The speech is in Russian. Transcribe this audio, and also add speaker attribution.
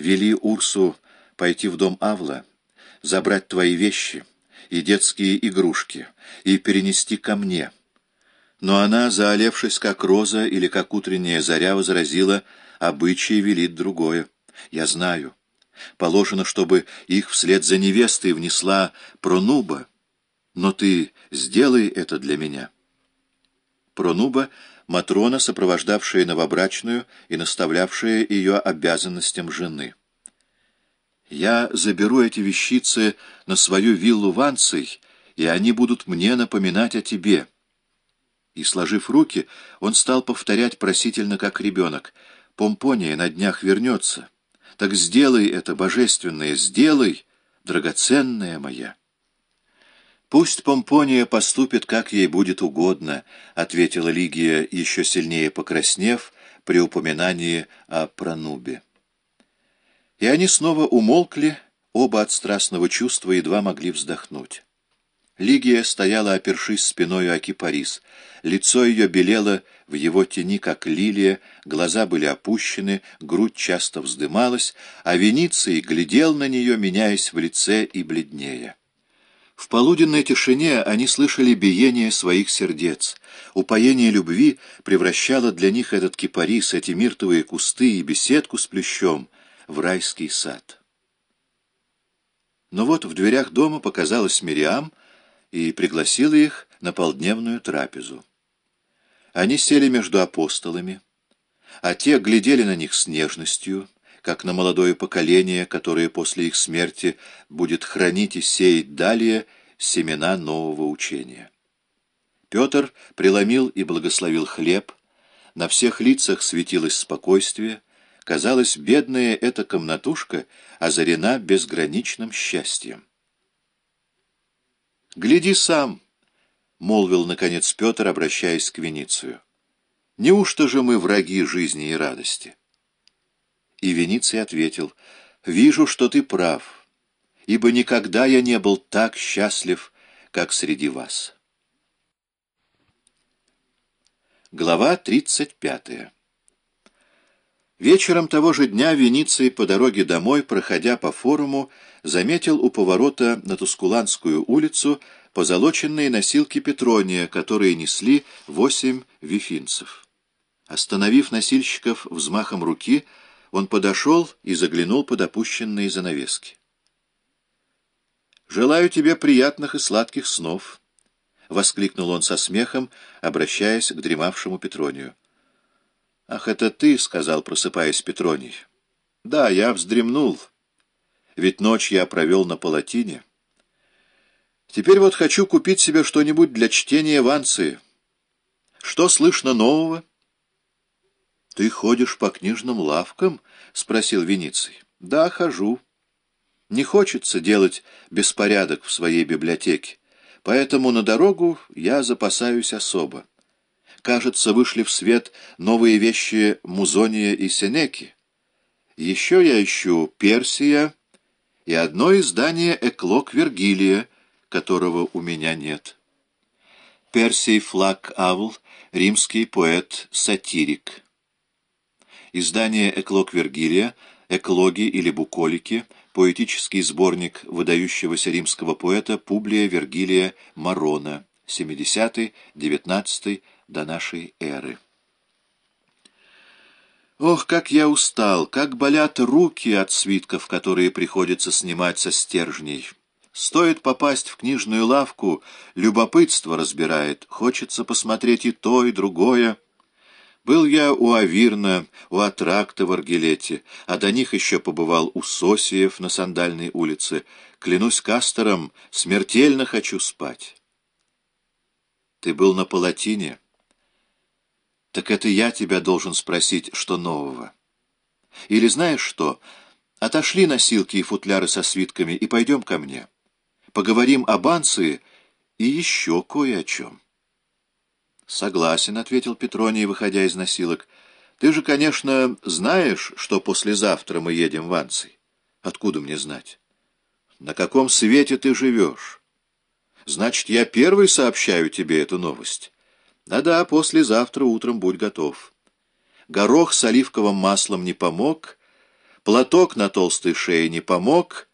Speaker 1: Вели Урсу пойти в дом Авла, забрать твои вещи и детские игрушки и перенести ко мне. Но она, заолевшись как роза или как утренняя заря, возразила, обычай велит другое. Я знаю. Положено, чтобы их вслед за невестой внесла Пронуба. Но ты сделай это для меня. Пронуба — Матрона, сопровождавшая новобрачную и наставлявшая ее обязанностям жены. Я заберу эти вещицы на свою виллу в Анций, и они будут мне напоминать о тебе. И, сложив руки, он стал повторять просительно, как ребенок. «Помпония на днях вернется. Так сделай это, божественное, сделай, драгоценная моя». «Пусть Помпония поступит, как ей будет угодно», — ответила Лигия, еще сильнее покраснев при упоминании о Пронубе. И они снова умолкли, оба от страстного чувства едва могли вздохнуть. Лигия стояла, опершись спиною о кипарис. Лицо ее белело в его тени, как лилия, глаза были опущены, грудь часто вздымалась, а Вениций глядел на нее, меняясь в лице и бледнее. В полуденной тишине они слышали биение своих сердец. Упоение любви превращало для них этот кипарис, эти миртовые кусты и беседку с плющом в райский сад. Но вот в дверях дома показалась Мириам, и пригласила их на полдневную трапезу. Они сели между апостолами, а те глядели на них с нежностью, как на молодое поколение, которое после их смерти будет хранить и сеять далее семена нового учения. Петр преломил и благословил хлеб, на всех лицах светилось спокойствие, казалось, бедная эта комнатушка озарена безграничным счастьем. «Гляди сам», — молвил, наконец, Петр, обращаясь к Веницию. «Неужто же мы враги жизни и радости?» И Вениций ответил, «Вижу, что ты прав, ибо никогда я не был так счастлив, как среди вас». Глава тридцать пятая Вечером того же дня Вениций по дороге домой, проходя по форуму, заметил у поворота на Тускуланскую улицу позолоченные носилки Петрония, которые несли восемь вифинцев. Остановив носильщиков взмахом руки, он подошел и заглянул под опущенные занавески. «Желаю тебе приятных и сладких снов», — воскликнул он со смехом, обращаясь к дремавшему Петронию. «Ах, это ты!» — сказал, просыпаясь Петроний. «Да, я вздремнул, ведь ночь я провел на палатине. Теперь вот хочу купить себе что-нибудь для чтения Ванции. Что слышно нового?» «Ты ходишь по книжным лавкам?» — спросил Вениций. «Да, хожу. Не хочется делать беспорядок в своей библиотеке, поэтому на дорогу я запасаюсь особо кажется, вышли в свет новые вещи Музония и Сенеки. Еще я ищу Персия и одно издание «Эклок Вергилия», которого у меня нет. Персий Флаг Авл, римский поэт-сатирик. Издание «Эклок Вергилия», «Эклоги» или «Буколики», поэтический сборник выдающегося римского поэта Публия Вергилия Марона, 70-19 до нашей эры. Ох, как я устал, как болят руки от свитков, которые приходится снимать со стержней. Стоит попасть в книжную лавку, любопытство разбирает, хочется посмотреть и то, и другое. Был я у Авирна, у Атракта в Аргелете, а до них еще побывал у Сосиев на Сандальной улице. Клянусь Кастером, смертельно хочу спать. Ты был на Палатине? Так это я тебя должен спросить, что нового. Или знаешь что? Отошли носилки и футляры со свитками и пойдем ко мне. Поговорим об Анции и еще кое о чем. Согласен, — ответил Петроний, выходя из носилок. Ты же, конечно, знаешь, что послезавтра мы едем в Анций. Откуда мне знать? На каком свете ты живешь? Значит, я первый сообщаю тебе эту новость. Да-да, послезавтра утром будь готов. Горох с оливковым маслом не помог, Платок на толстой шее не помог,